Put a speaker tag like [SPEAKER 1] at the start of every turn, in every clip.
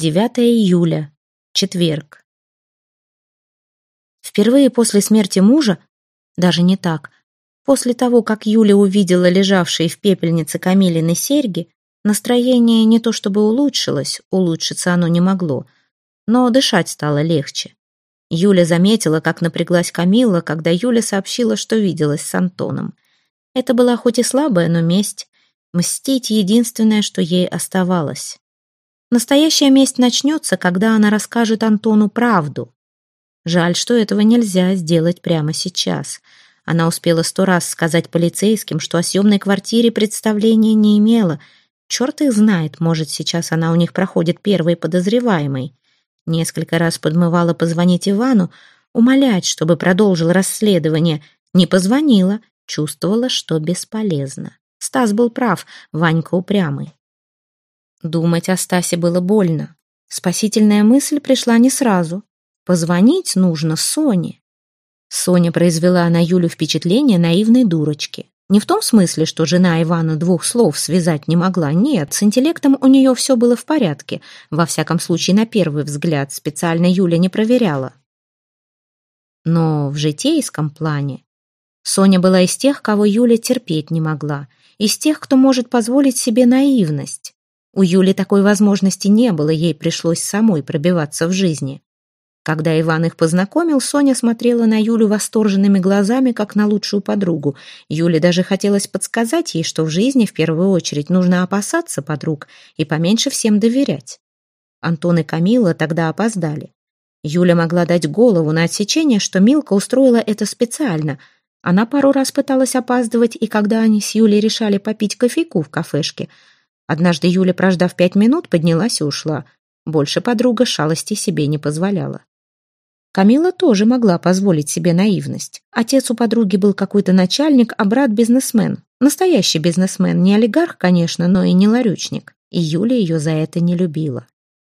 [SPEAKER 1] 9 июля. Четверг. Впервые после смерти мужа, даже не так, после того, как Юля увидела лежавшие в пепельнице Камилины серьги, настроение не то чтобы улучшилось, улучшиться оно не могло, но дышать стало легче. Юля заметила, как напряглась Камила, когда Юля сообщила, что виделась с Антоном. Это была хоть и слабая, но месть. Мстить — единственное, что ей оставалось. Настоящая месть начнется, когда она расскажет Антону правду. Жаль, что этого нельзя сделать прямо сейчас. Она успела сто раз сказать полицейским, что о съемной квартире представления не имела. Черт их знает, может, сейчас она у них проходит первой подозреваемой. Несколько раз подмывала позвонить Ивану, умолять, чтобы продолжил расследование. Не позвонила, чувствовала, что бесполезно. Стас был прав, Ванька упрямый. Думать о Стасе было больно. Спасительная мысль пришла не сразу. Позвонить нужно Соне. Соня произвела на Юлю впечатление наивной дурочки. Не в том смысле, что жена Ивана двух слов связать не могла. Нет, с интеллектом у нее все было в порядке. Во всяком случае, на первый взгляд, специально Юля не проверяла. Но в житейском плане Соня была из тех, кого Юля терпеть не могла, из тех, кто может позволить себе наивность. У Юли такой возможности не было, ей пришлось самой пробиваться в жизни. Когда Иван их познакомил, Соня смотрела на Юлю восторженными глазами, как на лучшую подругу. Юле даже хотелось подсказать ей, что в жизни в первую очередь нужно опасаться подруг и поменьше всем доверять. Антон и Камила тогда опоздали. Юля могла дать голову на отсечение, что Милка устроила это специально. Она пару раз пыталась опаздывать, и когда они с Юлей решали попить кофейку в кафешке – Однажды Юля, прождав пять минут, поднялась и ушла. Больше подруга шалости себе не позволяла. Камила тоже могла позволить себе наивность. Отец у подруги был какой-то начальник, а брат бизнесмен. Настоящий бизнесмен, не олигарх, конечно, но и не ларючник. И Юля ее за это не любила.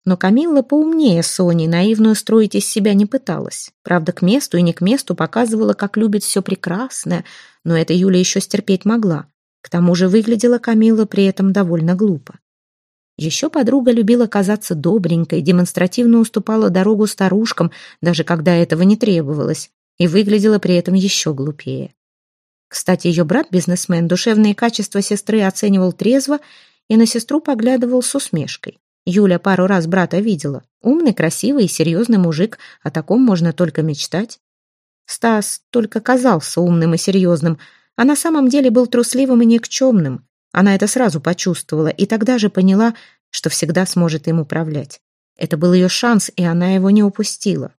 [SPEAKER 1] Но Камилла поумнее Сони, наивную строить из себя не пыталась. Правда, к месту и не к месту показывала, как любит все прекрасное, но это Юля еще стерпеть могла. К тому же выглядела Камила при этом довольно глупо. Еще подруга любила казаться добренькой, демонстративно уступала дорогу старушкам, даже когда этого не требовалось, и выглядела при этом еще глупее. Кстати, ее брат-бизнесмен душевные качества сестры оценивал трезво и на сестру поглядывал с усмешкой. Юля пару раз брата видела. Умный, красивый и серьезный мужик, о таком можно только мечтать. Стас только казался умным и серьезным, а на самом деле был трусливым и никчемным. Она это сразу почувствовала и тогда же поняла, что всегда сможет им управлять. Это был ее шанс, и она его не упустила.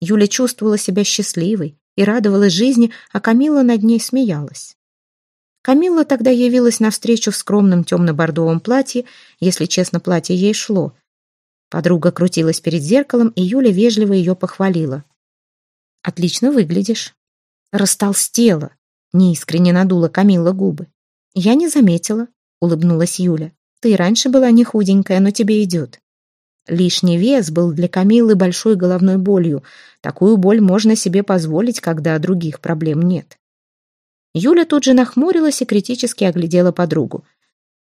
[SPEAKER 1] Юля чувствовала себя счастливой и радовалась жизни, а Камила над ней смеялась. Камилла тогда явилась навстречу в скромном темно-бордовом платье, если честно, платье ей шло. Подруга крутилась перед зеркалом, и Юля вежливо ее похвалила. «Отлично выглядишь». «Растолстела», Неискренне надула Камила губы. «Я не заметила», — улыбнулась Юля. «Ты и раньше была не худенькая, но тебе идет». Лишний вес был для Камилы большой головной болью. Такую боль можно себе позволить, когда других проблем нет. Юля тут же нахмурилась и критически оглядела подругу.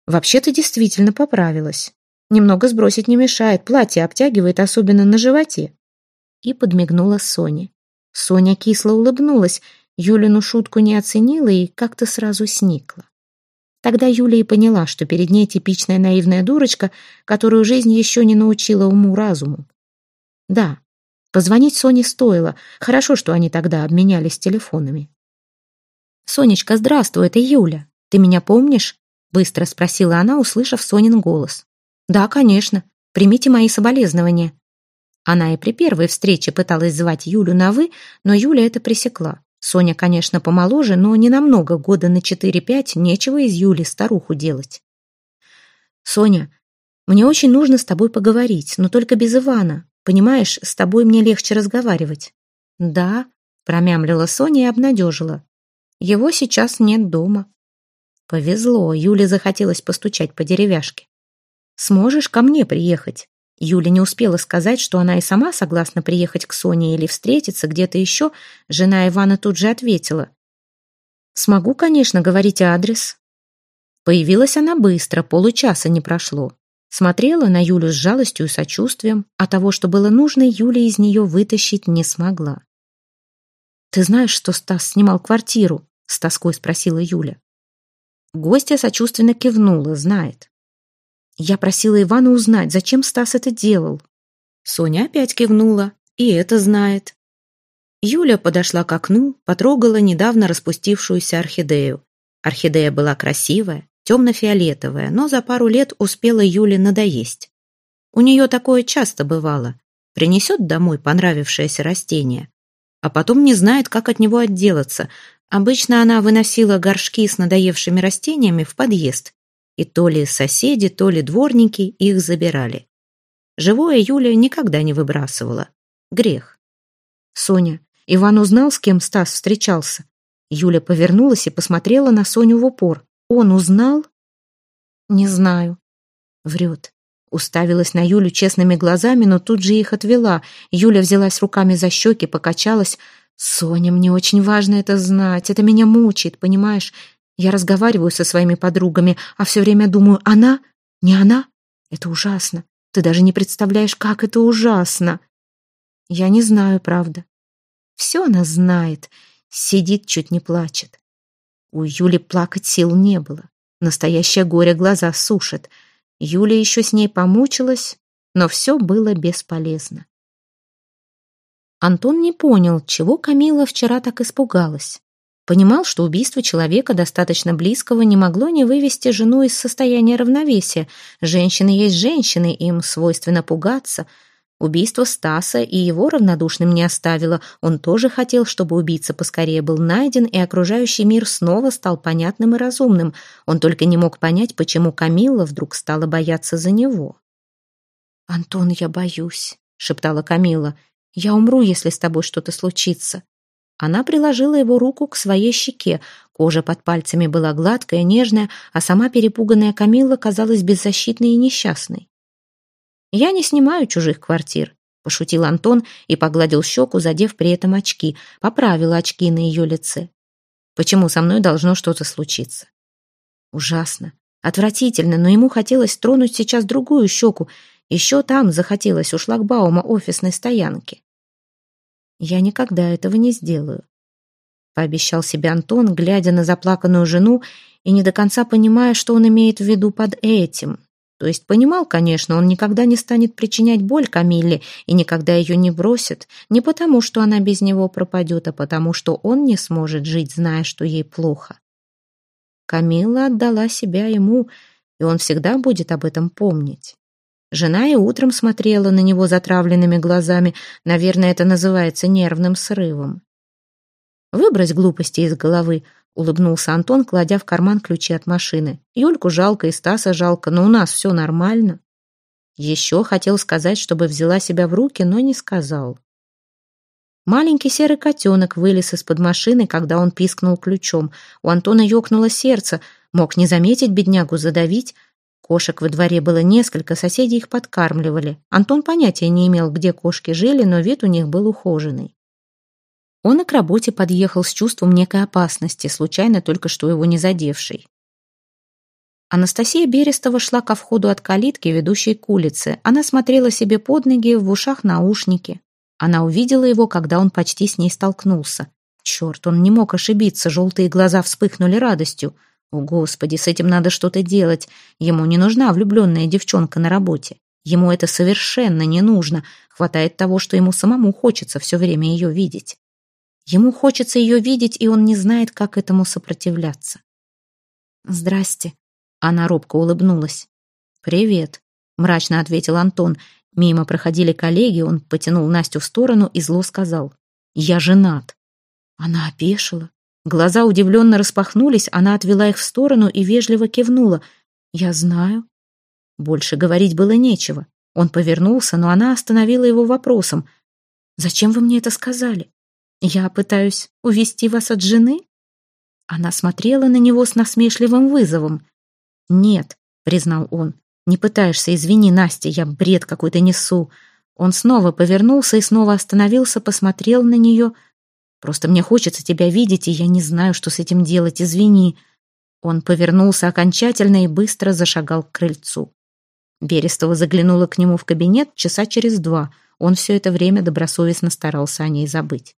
[SPEAKER 1] «Вообще ты действительно поправилась. Немного сбросить не мешает, платье обтягивает, особенно на животе». И подмигнула Соне. Соня кисло улыбнулась. Юлину шутку не оценила и как-то сразу сникла. Тогда Юля и поняла, что перед ней типичная наивная дурочка, которую жизнь еще не научила уму-разуму. Да, позвонить Соне стоило. Хорошо, что они тогда обменялись телефонами. «Сонечка, здравствуй, это Юля. Ты меня помнишь?» Быстро спросила она, услышав Сонин голос. «Да, конечно. Примите мои соболезнования». Она и при первой встрече пыталась звать Юлю на «вы», но Юля это пресекла. Соня, конечно, помоложе, но не намного, года на четыре-пять, нечего из Юли старуху делать. «Соня, мне очень нужно с тобой поговорить, но только без Ивана. Понимаешь, с тобой мне легче разговаривать». «Да», — промямлила Соня и обнадежила. «Его сейчас нет дома». Повезло, Юле захотелось постучать по деревяшке. «Сможешь ко мне приехать?» Юля не успела сказать, что она и сама согласна приехать к Соне или встретиться где-то еще. Жена Ивана тут же ответила. «Смогу, конечно, говорить адрес». Появилась она быстро, получаса не прошло. Смотрела на Юлю с жалостью и сочувствием, а того, что было нужно, Юля из нее вытащить не смогла. «Ты знаешь, что Стас снимал квартиру?» — с тоской спросила Юля. Гостья сочувственно кивнула, знает. Я просила Ивана узнать, зачем Стас это делал. Соня опять кивнула, и это знает. Юля подошла к окну, потрогала недавно распустившуюся орхидею. Орхидея была красивая, темно-фиолетовая, но за пару лет успела Юле надоесть. У нее такое часто бывало. Принесет домой понравившееся растение, а потом не знает, как от него отделаться. Обычно она выносила горшки с надоевшими растениями в подъезд, и то ли соседи, то ли дворники их забирали. Живое Юля никогда не выбрасывала. Грех. Соня, Иван узнал, с кем Стас встречался. Юля повернулась и посмотрела на Соню в упор. Он узнал? Не знаю. Врет. Уставилась на Юлю честными глазами, но тут же их отвела. Юля взялась руками за щеки, покачалась. «Соня, мне очень важно это знать. Это меня мучает, понимаешь? Я разговариваю со своими подругами, а все время думаю, она? Не она? Это ужасно. Ты даже не представляешь, как это ужасно. Я не знаю, правда. Все она знает. Сидит, чуть не плачет. У Юли плакать сил не было. Настоящее горе глаза сушит. Юля еще с ней помучилась, но все было бесполезно. Антон не понял, чего Камила вчера так испугалась. Понимал, что убийство человека достаточно близкого не могло не вывести жену из состояния равновесия. Женщины есть женщины, им свойственно пугаться. Убийство Стаса и его равнодушным не оставило. Он тоже хотел, чтобы убийца поскорее был найден, и окружающий мир снова стал понятным и разумным. Он только не мог понять, почему Камилла вдруг стала бояться за него. «Антон, я боюсь», — шептала Камила. «Я умру, если с тобой что-то случится». Она приложила его руку к своей щеке. Кожа под пальцами была гладкая, нежная, а сама перепуганная Камилла казалась беззащитной и несчастной. «Я не снимаю чужих квартир», — пошутил Антон и погладил щеку, задев при этом очки, поправил очки на ее лице. «Почему со мной должно что-то случиться?» Ужасно, отвратительно, но ему хотелось тронуть сейчас другую щеку. Еще там захотелось у шлагбаума офисной стоянки. Я никогда этого не сделаю. Пообещал себе Антон, глядя на заплаканную жену и не до конца понимая, что он имеет в виду под этим. То есть понимал, конечно, он никогда не станет причинять боль Камилле и никогда ее не бросит, не потому, что она без него пропадет, а потому, что он не сможет жить, зная, что ей плохо. Камилла отдала себя ему, и он всегда будет об этом помнить. Жена и утром смотрела на него затравленными глазами. Наверное, это называется нервным срывом. «Выбрось глупости из головы», — улыбнулся Антон, кладя в карман ключи от машины. «Юльку жалко и Стаса жалко, но у нас все нормально». Еще хотел сказать, чтобы взяла себя в руки, но не сказал. Маленький серый котенок вылез из-под машины, когда он пискнул ключом. У Антона ёкнуло сердце. Мог не заметить беднягу, задавить. Кошек во дворе было несколько, соседи их подкармливали. Антон понятия не имел, где кошки жили, но вид у них был ухоженный. Он и к работе подъехал с чувством некой опасности, случайно только что его не задевшей. Анастасия Берестова шла ко входу от калитки, ведущей к улице. Она смотрела себе под ноги, в ушах наушники. Она увидела его, когда он почти с ней столкнулся. Черт, он не мог ошибиться, желтые глаза вспыхнули радостью. О, Господи, с этим надо что-то делать. Ему не нужна влюбленная девчонка на работе. Ему это совершенно не нужно. Хватает того, что ему самому хочется все время ее видеть. Ему хочется ее видеть, и он не знает, как этому сопротивляться. «Здрасте», — она робко улыбнулась. «Привет», — мрачно ответил Антон. Мимо проходили коллеги, он потянул Настю в сторону и зло сказал. «Я женат». Она опешила. Глаза удивленно распахнулись, она отвела их в сторону и вежливо кивнула. «Я знаю». Больше говорить было нечего. Он повернулся, но она остановила его вопросом. «Зачем вы мне это сказали? Я пытаюсь увести вас от жены?» Она смотрела на него с насмешливым вызовом. «Нет», — признал он, — «не пытаешься, извини, Настя, я бред какой-то несу». Он снова повернулся и снова остановился, посмотрел на нее — Просто мне хочется тебя видеть, и я не знаю, что с этим делать, извини». Он повернулся окончательно и быстро зашагал к крыльцу. Берестова заглянула к нему в кабинет часа через два. Он все это время добросовестно старался о ней забыть.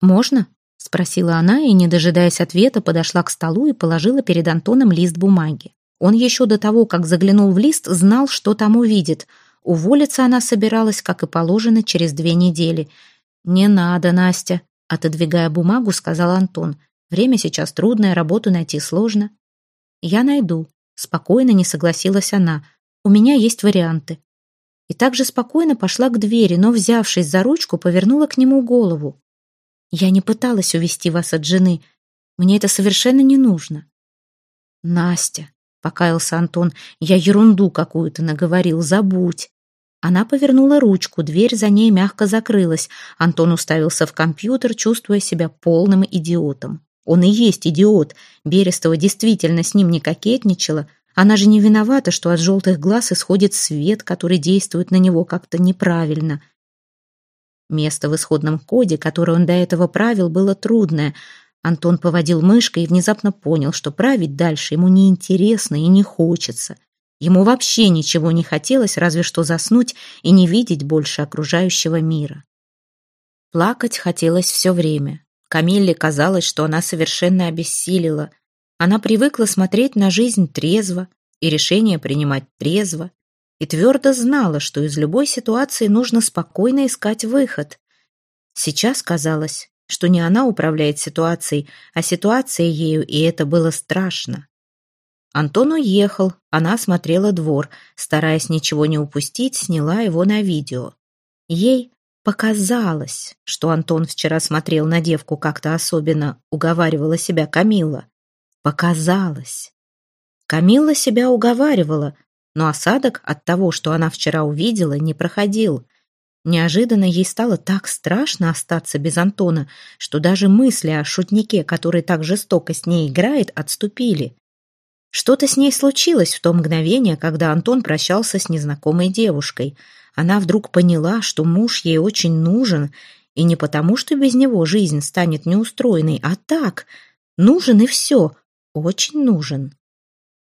[SPEAKER 1] «Можно?» — спросила она и, не дожидаясь ответа, подошла к столу и положила перед Антоном лист бумаги. Он еще до того, как заглянул в лист, знал, что там увидит. Уволиться она собиралась, как и положено, через две недели. «Не надо, Настя», — отодвигая бумагу, сказал Антон. «Время сейчас трудное, работу найти сложно». «Я найду», — спокойно не согласилась она. У меня есть варианты. И также спокойно пошла к двери, но, взявшись за ручку, повернула к нему голову. Я не пыталась увести вас от жены. Мне это совершенно не нужно. Настя, покаялся Антон, я ерунду какую-то наговорил, забудь. Она повернула ручку, дверь за ней мягко закрылась. Антон уставился в компьютер, чувствуя себя полным идиотом. Он и есть идиот. Берестова действительно с ним не кокетничала, она же не виновата, что от желтых глаз исходит свет, который действует на него как-то неправильно. Место в исходном коде, которое он до этого правил, было трудное. Антон поводил мышкой и внезапно понял, что править дальше ему неинтересно и не хочется. Ему вообще ничего не хотелось, разве что заснуть и не видеть больше окружающего мира. Плакать хотелось все время. Камилле казалось, что она совершенно обессилила. Она привыкла смотреть на жизнь трезво и решения принимать трезво, и твердо знала, что из любой ситуации нужно спокойно искать выход. Сейчас казалось, что не она управляет ситуацией, а ситуация ею, и это было страшно. Антон уехал, она смотрела двор, стараясь ничего не упустить, сняла его на видео. Ей показалось, что Антон вчера смотрел на девку как-то особенно, уговаривала себя Камила. Показалось. Камилла себя уговаривала, но осадок от того, что она вчера увидела, не проходил. Неожиданно ей стало так страшно остаться без Антона, что даже мысли о шутнике, который так жестоко с ней играет, отступили. Что-то с ней случилось в то мгновение, когда Антон прощался с незнакомой девушкой. Она вдруг поняла, что муж ей очень нужен, и не потому, что без него жизнь станет неустроенной, а так, нужен и все, очень нужен.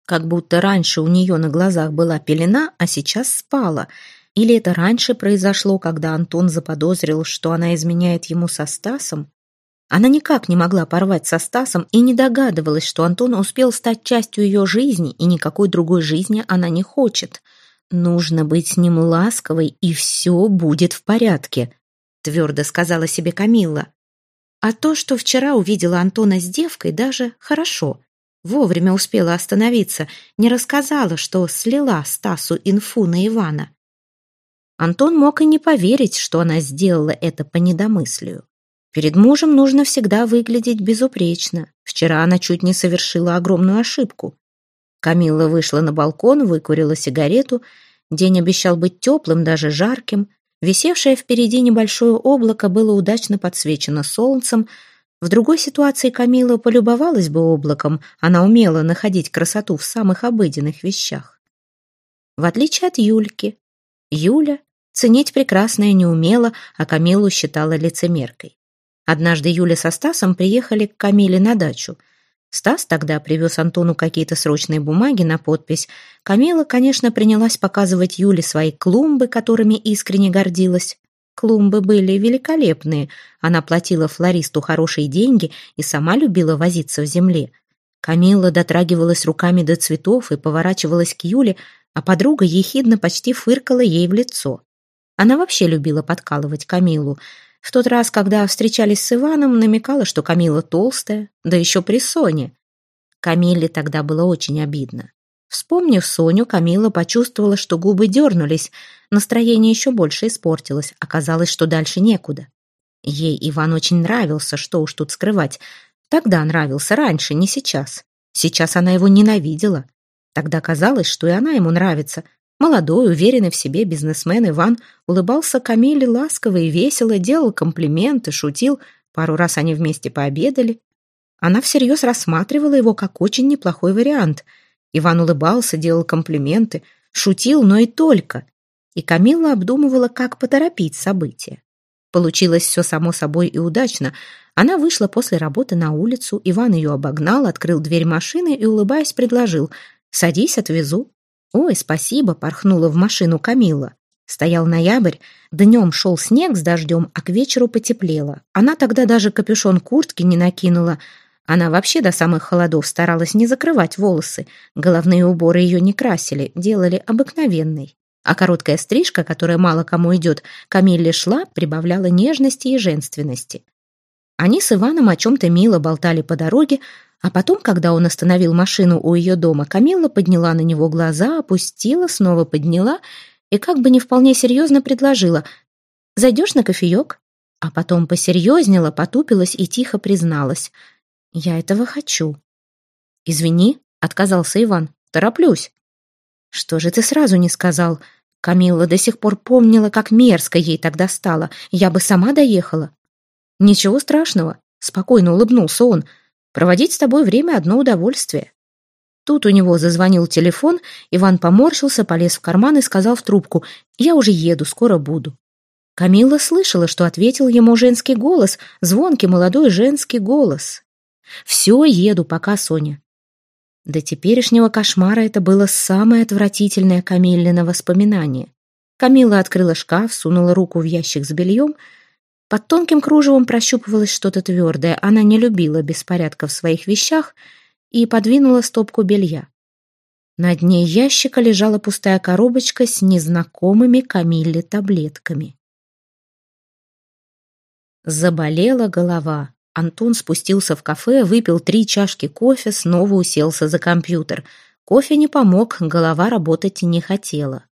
[SPEAKER 1] Как будто раньше у нее на глазах была пелена, а сейчас спала. Или это раньше произошло, когда Антон заподозрил, что она изменяет ему со Стасом? Она никак не могла порвать со Стасом и не догадывалась, что Антон успел стать частью ее жизни, и никакой другой жизни она не хочет. «Нужно быть с ним ласковой, и все будет в порядке», — твердо сказала себе Камилла. А то, что вчера увидела Антона с девкой, даже хорошо. Вовремя успела остановиться, не рассказала, что слила Стасу инфу на Ивана. Антон мог и не поверить, что она сделала это по недомыслию. Перед мужем нужно всегда выглядеть безупречно. Вчера она чуть не совершила огромную ошибку. Камилла вышла на балкон, выкурила сигарету. День обещал быть теплым, даже жарким. Висевшее впереди небольшое облако было удачно подсвечено солнцем, в другой ситуации Камила полюбовалась бы облаком, она умела находить красоту в самых обыденных вещах. В отличие от Юльки, Юля ценить прекрасное не умела, а Камилу считала лицемеркой. Однажды Юля со Стасом приехали к Камиле на дачу. Стас тогда привез Антону какие-то срочные бумаги на подпись. Камила, конечно, принялась показывать Юле свои клумбы, которыми искренне гордилась. Клумбы были великолепные. Она платила флористу хорошие деньги и сама любила возиться в земле. Камилла дотрагивалась руками до цветов и поворачивалась к Юле, а подруга ехидно почти фыркала ей в лицо. Она вообще любила подкалывать Камилу. В тот раз, когда встречались с Иваном, намекала, что Камила толстая, да еще при Соне. Камилле тогда было очень обидно. Вспомнив Соню, Камила почувствовала, что губы дернулись. Настроение еще больше испортилось. Оказалось, что дальше некуда. Ей Иван очень нравился, что уж тут скрывать. Тогда нравился раньше, не сейчас. Сейчас она его ненавидела. Тогда казалось, что и она ему нравится. Молодой, уверенный в себе бизнесмен Иван улыбался Камиле ласково и весело, делал комплименты, шутил. Пару раз они вместе пообедали. Она всерьез рассматривала его как очень неплохой вариант — Иван улыбался, делал комплименты, шутил, но и только. И Камилла обдумывала, как поторопить события. Получилось все само собой и удачно. Она вышла после работы на улицу, Иван ее обогнал, открыл дверь машины и, улыбаясь, предложил «Садись, отвезу». «Ой, спасибо», — порхнула в машину Камила. Стоял ноябрь, днем шел снег с дождем, а к вечеру потеплело. Она тогда даже капюшон куртки не накинула. Она вообще до самых холодов старалась не закрывать волосы. Головные уборы ее не красили, делали обыкновенной. А короткая стрижка, которая мало кому идет, Камилле шла, прибавляла нежности и женственности. Они с Иваном о чем-то мило болтали по дороге, а потом, когда он остановил машину у ее дома, Камилла подняла на него глаза, опустила, снова подняла и как бы не вполне серьезно предложила «Зайдешь на кофеек?» А потом посерьезнела, потупилась и тихо призналась «Я этого хочу». «Извини», — отказался Иван, — «тороплюсь». «Что же ты сразу не сказал?» Камилла до сих пор помнила, как мерзко ей тогда стало. «Я бы сама доехала». «Ничего страшного», — спокойно улыбнулся он. «Проводить с тобой время — одно удовольствие». Тут у него зазвонил телефон, Иван поморщился, полез в карман и сказал в трубку «Я уже еду, скоро буду». Камилла слышала, что ответил ему женский голос, звонкий молодой женский голос. «Все, еду, пока, Соня». До теперешнего кошмара это было самое отвратительное Камиллино воспоминание. Камилла открыла шкаф, сунула руку в ящик с бельем — под тонким кружевом прощупывалось что-то твердое. Она не любила беспорядка в своих вещах и подвинула стопку белья. На дне ящика лежала пустая коробочка с незнакомыми Камилле таблетками. Заболела голова. Антон спустился в кафе, выпил три чашки кофе, снова уселся за компьютер. Кофе не помог, голова работать не хотела.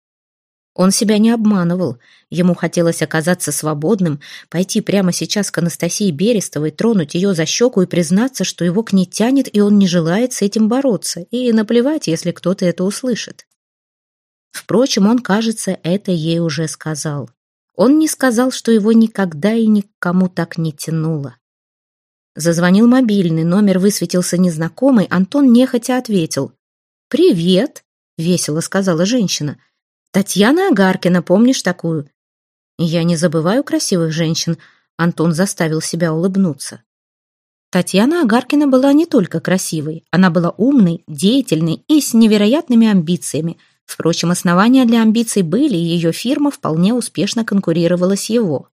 [SPEAKER 1] Он себя не обманывал. Ему хотелось оказаться свободным, пойти прямо сейчас к Анастасии Берестовой, тронуть ее за щеку и признаться, что его к ней тянет, и он не желает с этим бороться, и наплевать, если кто-то это услышит. Впрочем, он, кажется, это ей уже сказал. Он не сказал, что его никогда и никому так не тянуло. Зазвонил мобильный, номер высветился незнакомый, Антон нехотя ответил. «Привет», — весело сказала женщина. Татьяна Агаркина, помнишь такую? Я не забываю красивых женщин. Антон заставил себя улыбнуться. Татьяна Агаркина была не только красивой, она была умной, деятельной и с невероятными амбициями. Впрочем, основания для амбиций были, и ее фирма вполне успешно конкурировала с его.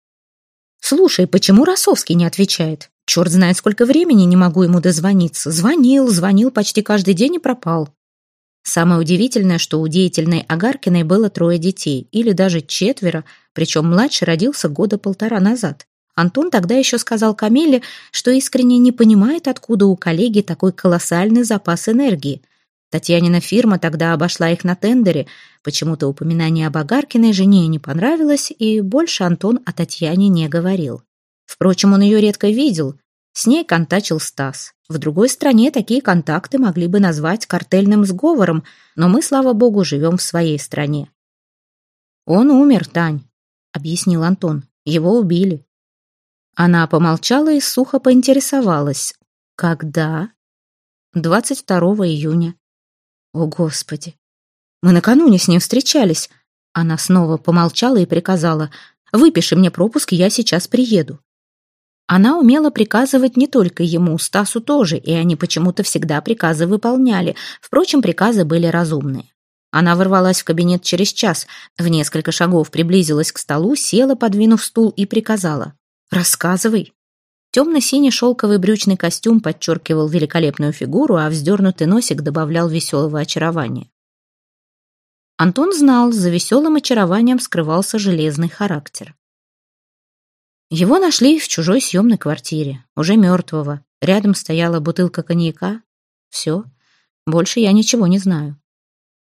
[SPEAKER 1] «Слушай, почему Росовский не отвечает? Черт знает, сколько времени не могу ему дозвониться. Звонил, звонил почти каждый день и пропал. Самое удивительное, что у деятельной Агаркиной было трое детей, или даже четверо, причем младший родился года полтора назад. Антон тогда еще сказал Камиле, что искренне не понимает, откуда у коллеги такой колоссальный запас энергии. Татьянина фирма тогда обошла их на тендере, почему-то упоминание об Агаркиной жене не понравилось, и больше Антон о Татьяне не говорил. Впрочем, он ее редко видел, с ней контачил Стас. В другой стране такие контакты могли бы назвать картельным сговором, но мы, слава богу, живем в своей стране. «Он умер, Тань», — объяснил Антон. «Его убили». Она помолчала и сухо поинтересовалась. «Когда?» «22 июня». «О, Господи! Мы накануне с ним встречались». Она снова помолчала и приказала. «Выпиши мне пропуск, я сейчас приеду». Она умела приказывать не только ему, Стасу тоже, и они почему-то всегда приказы выполняли. Впрочем, приказы были разумные. Она ворвалась в кабинет через час, в несколько шагов приблизилась к столу, села, подвинув стул, и приказала. «Рассказывай». Темно-синий шелковый брючный костюм подчеркивал великолепную фигуру, а вздернутый носик добавлял веселого очарования. Антон знал, за веселым очарованием скрывался железный характер. Его нашли в чужой съемной квартире, уже мертвого. Рядом стояла бутылка коньяка. Все. Больше я ничего не знаю.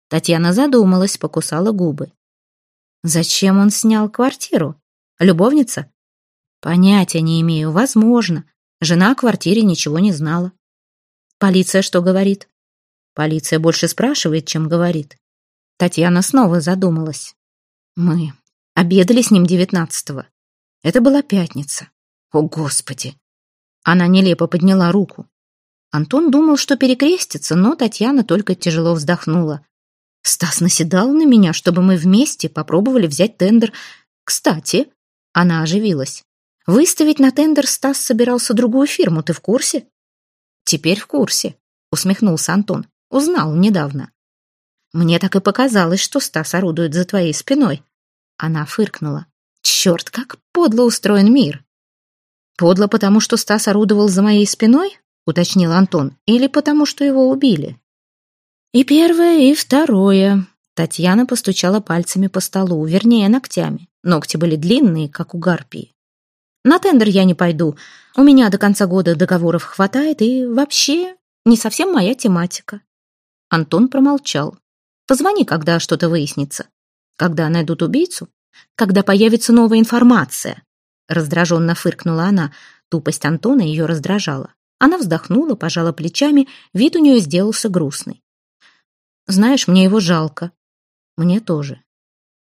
[SPEAKER 1] Татьяна задумалась, покусала губы. Зачем он снял квартиру? Любовница? Понятия не имею. Возможно. Жена о квартире ничего не знала. Полиция что говорит? Полиция больше спрашивает, чем говорит. Татьяна снова задумалась. Мы обедали с ним девятнадцатого. Это была пятница. О, Господи! Она нелепо подняла руку. Антон думал, что перекрестится, но Татьяна только тяжело вздохнула. Стас наседал на меня, чтобы мы вместе попробовали взять тендер. Кстати, она оживилась. Выставить на тендер Стас собирался другую фирму, ты в курсе? Теперь в курсе, усмехнулся Антон. Узнал недавно.
[SPEAKER 2] Мне так и показалось, что Стас орудует за твоей спиной. Она фыркнула. Черт, как подло устроен мир. Подло потому, что Стас орудовал за моей спиной? Уточнил Антон. Или потому, что его убили? И первое, и второе. Татьяна постучала пальцами по столу, вернее, ногтями. Ногти были длинные, как у гарпии. На тендер я не пойду. У меня до конца года договоров хватает, и вообще не совсем моя тематика. Антон промолчал. Позвони, когда что-то выяснится. Когда найдут убийцу? Когда появится новая информация. Раздраженно фыркнула она. Тупость Антона ее раздражала. Она вздохнула, пожала плечами, вид у нее сделался грустный. «Знаешь, мне его жалко». «Мне тоже».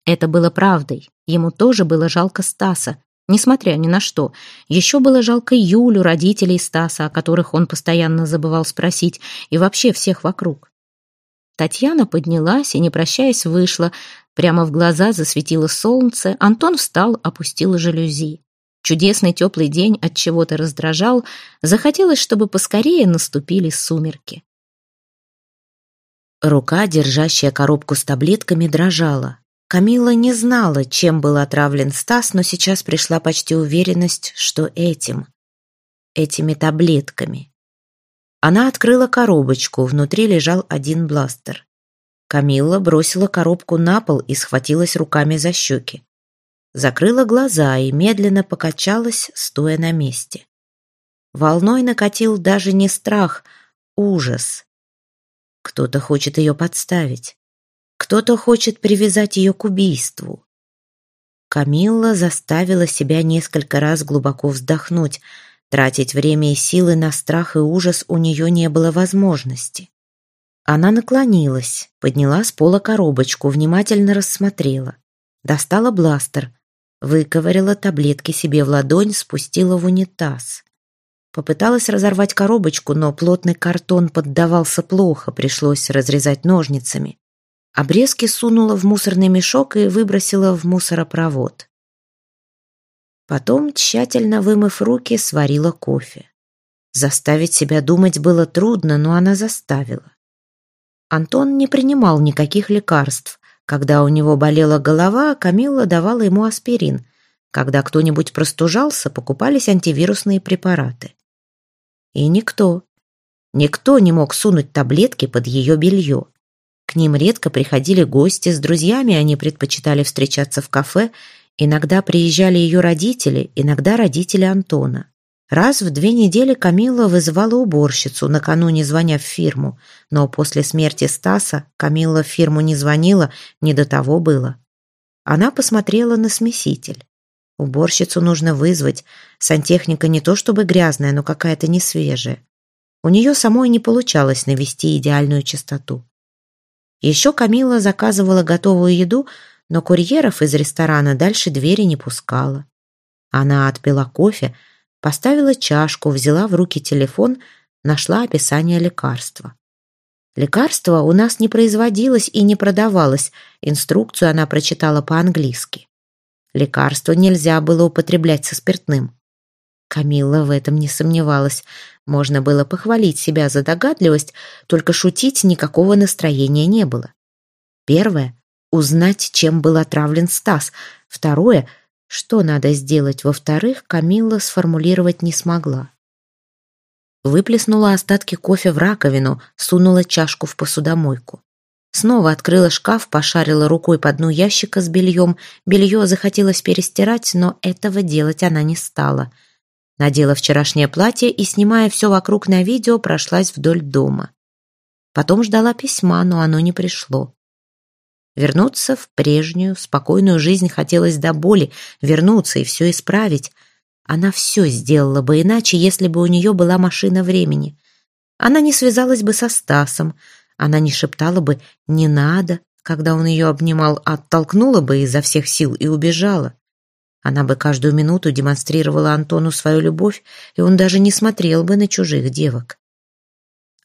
[SPEAKER 2] Это было правдой. Ему тоже было жалко Стаса, несмотря ни на что. Еще было жалко Юлю, родителей Стаса, о которых он постоянно забывал спросить, и вообще всех вокруг. Татьяна поднялась и, не прощаясь, вышла. Прямо в глаза засветило солнце. Антон встал, опустил жалюзи. Чудесный теплый день от чего-то раздражал. Захотелось, чтобы поскорее наступили сумерки. Рука, держащая коробку с таблетками, дрожала. Камила не знала, чем был отравлен Стас, но сейчас пришла почти уверенность, что этим, этими таблетками. Она открыла коробочку, внутри лежал один бластер. Камилла бросила коробку на пол и схватилась руками за щеки. Закрыла глаза и медленно покачалась, стоя на месте. Волной накатил даже не страх, ужас. Кто-то хочет ее подставить. Кто-то хочет привязать ее к убийству. Камилла заставила себя несколько раз глубоко вздохнуть. Тратить время и силы на страх и ужас у нее не было возможности. Она наклонилась, подняла с пола коробочку, внимательно рассмотрела. Достала бластер, выковыряла таблетки себе в ладонь, спустила в унитаз. Попыталась разорвать коробочку, но плотный картон поддавался плохо, пришлось разрезать ножницами. Обрезки сунула в мусорный мешок и выбросила в мусоропровод. Потом, тщательно вымыв руки, сварила кофе. Заставить себя думать было трудно, но она заставила. Антон не принимал никаких лекарств. Когда у него болела голова, Камилла давала ему аспирин. Когда кто-нибудь простужался, покупались антивирусные препараты. И никто, никто не мог сунуть таблетки под ее белье. К ним редко приходили гости, с друзьями они предпочитали встречаться в кафе, иногда приезжали ее родители, иногда родители Антона. Раз в две недели Камила вызывала уборщицу, накануне звоня в фирму, но после смерти Стаса Камила в фирму не звонила, не до того было. Она посмотрела на смеситель. Уборщицу нужно вызвать, сантехника не то чтобы грязная, но какая-то несвежая. У нее самой не получалось навести идеальную чистоту. Еще Камила заказывала готовую еду, но курьеров из ресторана дальше двери не пускала. Она отпила кофе, поставила чашку, взяла в руки телефон, нашла описание лекарства. Лекарство у нас не производилось и не продавалось, инструкцию она прочитала по-английски. Лекарство нельзя было употреблять со спиртным. Камилла в этом не сомневалась. Можно было похвалить себя за догадливость, только шутить никакого настроения не было. Первое — узнать, чем был отравлен Стас. Второе — что надо сделать. Во-вторых, Камилла сформулировать не смогла. Выплеснула остатки кофе в раковину, сунула чашку в посудомойку. Снова открыла шкаф, пошарила рукой по дну ящика с бельем. Белье захотелось перестирать, но этого делать она не стала — Надела вчерашнее платье и, снимая все вокруг на видео, прошлась вдоль дома. Потом ждала письма, но оно не пришло. Вернуться в прежнюю, спокойную жизнь хотелось до боли, вернуться и все исправить. Она все сделала бы иначе, если бы у нее была машина времени. Она не связалась бы со Стасом, она не шептала бы «не надо», когда он ее обнимал, оттолкнула бы изо всех сил и убежала. Она бы каждую минуту демонстрировала Антону свою любовь, и он даже не смотрел бы на чужих девок.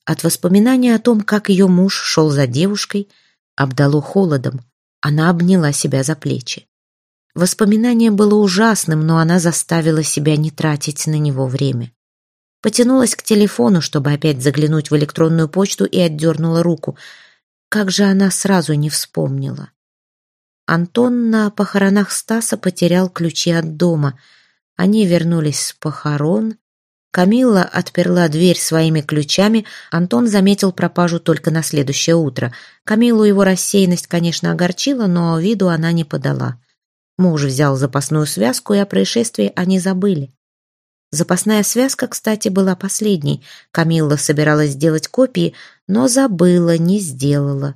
[SPEAKER 2] От воспоминания о том, как ее муж шел за девушкой, обдало холодом. Она обняла себя за плечи. Воспоминание было ужасным, но она заставила себя не тратить на него время. Потянулась к телефону, чтобы опять заглянуть в электронную почту и отдернула руку. Как же она сразу не вспомнила? Антон на похоронах Стаса потерял ключи от дома. Они вернулись с похорон. Камилла отперла дверь своими ключами. Антон заметил пропажу только на следующее утро. Камилу его рассеянность, конечно, огорчила, но виду она не подала. Муж взял запасную связку, и о происшествии они забыли. Запасная связка, кстати, была последней. Камилла собиралась сделать копии, но забыла, не сделала.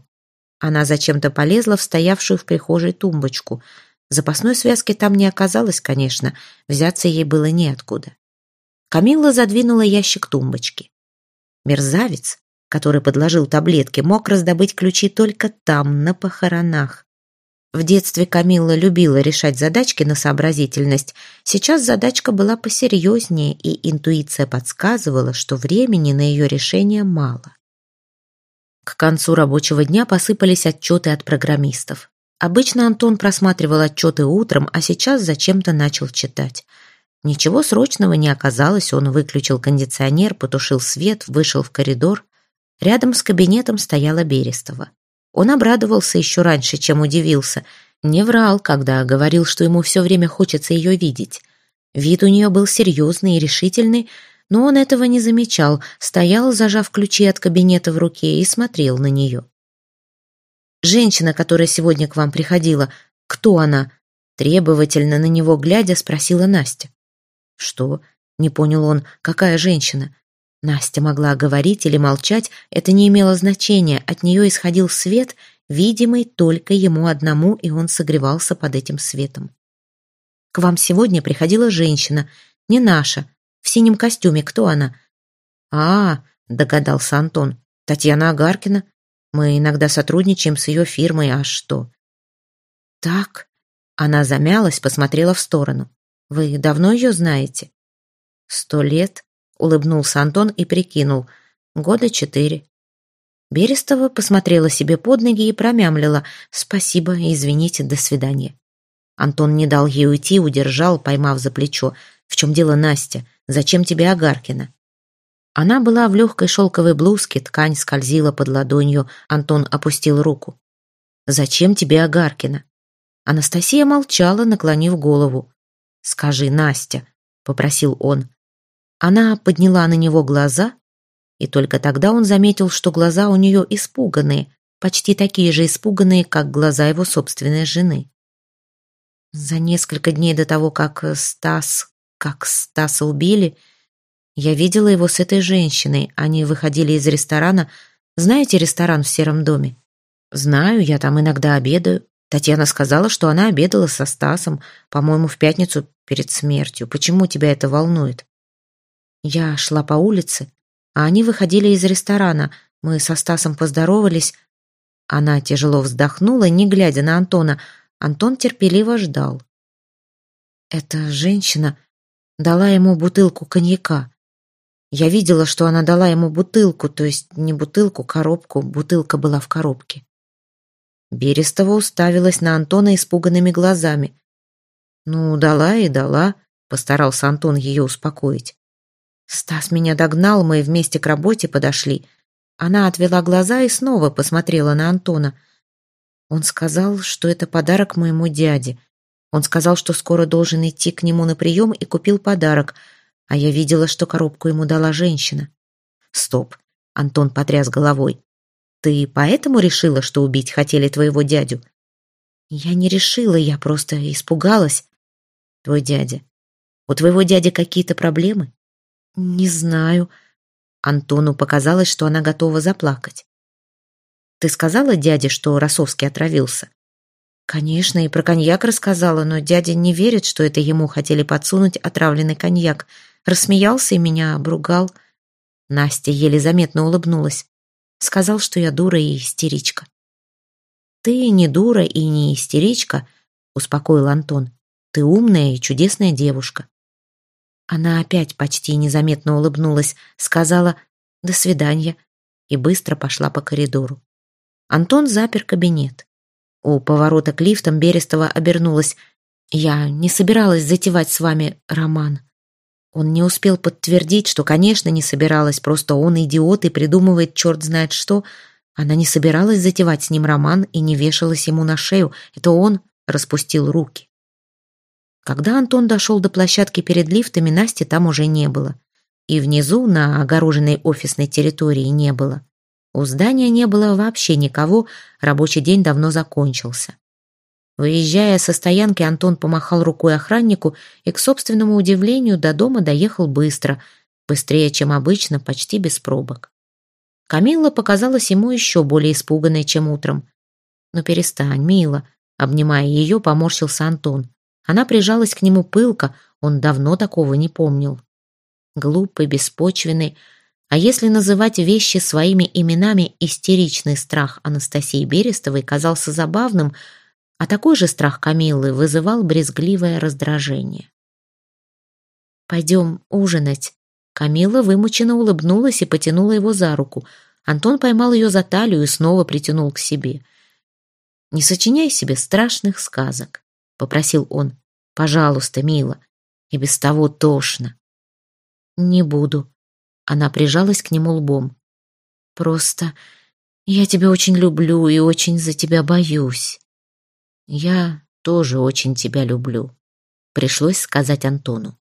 [SPEAKER 2] Она зачем-то полезла в стоявшую в прихожей тумбочку. Запасной связки там не оказалось, конечно, взяться ей было неоткуда. Камилла задвинула ящик тумбочки. Мерзавец, который подложил таблетки, мог раздобыть ключи только там, на похоронах. В детстве Камилла любила решать задачки на сообразительность. Сейчас задачка была посерьезнее, и интуиция подсказывала, что времени на ее решение мало. К концу рабочего дня посыпались отчеты от программистов. Обычно Антон просматривал отчеты утром, а сейчас зачем-то начал читать. Ничего срочного не оказалось, он выключил кондиционер, потушил свет, вышел в коридор. Рядом с кабинетом стояла Берестова. Он обрадовался еще раньше, чем удивился. Не врал, когда говорил, что ему все время хочется ее видеть. Вид у нее был серьезный и решительный, но он этого не замечал, стоял, зажав ключи от кабинета в руке, и смотрел на нее. «Женщина, которая сегодня к вам приходила, кто она?» Требовательно на него глядя, спросила Настя. «Что?» — не понял он. «Какая женщина?» Настя могла говорить или молчать, это не имело значения, от нее исходил свет, видимый только ему одному, и он согревался под этим светом. «К вам сегодня приходила женщина, не наша, в синем костюме, кто она?» «А, — догадался Антон, — Татьяна Агаркина. Мы иногда сотрудничаем с ее фирмой, а что?» «Так...» Она замялась, посмотрела в сторону. «Вы давно ее знаете?» «Сто лет», Улыбнулся Антон и прикинул. Года четыре. Берестова посмотрела себе под ноги и промямлила. «Спасибо, извините, до свидания». Антон не дал ей уйти, удержал, поймав за плечо. «В чем дело, Настя? Зачем тебе Агаркина?» Она была в легкой шелковой блузке, ткань скользила под ладонью. Антон опустил руку. «Зачем тебе Агаркина?» Анастасия молчала, наклонив голову. «Скажи, Настя», — попросил он. Она подняла на него глаза, и только тогда он заметил, что глаза у нее испуганные, почти такие же испуганные, как глаза его собственной жены. За несколько дней до того, как Стас, как Стаса убили, я видела его с этой женщиной. Они выходили из ресторана. Знаете ресторан в Сером доме? Знаю, я там иногда обедаю. Татьяна сказала, что она обедала со Стасом, по-моему, в пятницу перед смертью. Почему тебя это волнует? Я шла по улице, а они выходили из ресторана. Мы со Стасом поздоровались. Она тяжело вздохнула, не глядя на Антона. Антон терпеливо ждал. Эта женщина дала ему бутылку коньяка. Я видела, что она дала ему бутылку, то есть не бутылку, коробку, бутылка была в коробке. Берестова уставилась на Антона испуганными глазами. «Ну, дала и дала», — постарался Антон ее успокоить. Стас меня догнал, мы вместе к работе подошли. Она отвела глаза и снова посмотрела на Антона. Он сказал, что это подарок моему дяде. Он сказал, что скоро должен идти к нему на прием и купил подарок, а я видела, что коробку ему дала женщина. Стоп, Антон потряс головой. Ты поэтому решила, что убить хотели твоего дядю? Я не решила, я просто испугалась. Твой дядя. У твоего дяди какие-то проблемы? «Не знаю». Антону показалось, что она готова заплакать. «Ты сказала дяде, что Росовский отравился?» «Конечно, и про коньяк рассказала, но дядя не верит, что это ему хотели подсунуть отравленный коньяк. Рассмеялся и меня обругал». Настя еле заметно улыбнулась. Сказал, что я дура и истеричка. «Ты не дура и не истеричка», — успокоил Антон. «Ты умная и чудесная девушка. Она опять почти незаметно улыбнулась, сказала «до свидания» и быстро пошла по коридору. Антон запер кабинет. У поворота к лифтам Берестова обернулась. «Я не собиралась затевать с вами роман». Он не успел подтвердить, что, конечно, не собиралась, просто он идиот и придумывает черт знает что. Она не собиралась затевать с ним роман и не вешалась ему на шею. Это он распустил руки. Когда Антон дошел до площадки перед лифтами, Насти там уже не было. И внизу, на огороженной офисной территории, не было. У здания не было вообще никого, рабочий день давно закончился. Выезжая со стоянки, Антон помахал рукой охраннику и, к собственному удивлению, до дома доехал быстро, быстрее, чем обычно, почти без пробок. Камилла показалась ему еще более испуганной, чем утром. «Ну перестань, мила», — обнимая ее, поморщился Антон. Она прижалась к нему пылко, он давно такого не помнил. Глупый, беспочвенный, а если называть вещи своими именами, истеричный страх Анастасии Берестовой казался забавным, а такой же страх Камиллы вызывал брезгливое раздражение. «Пойдем ужинать». Камилла вымученно улыбнулась и потянула его за руку. Антон поймал ее за талию и снова притянул к себе. «Не сочиняй себе страшных сказок. — попросил он. «Пожалуйста, мила. И без того тошно». «Не буду». Она прижалась к нему лбом. «Просто я тебя очень люблю и очень за тебя боюсь». «Я тоже очень тебя люблю», — пришлось сказать Антону.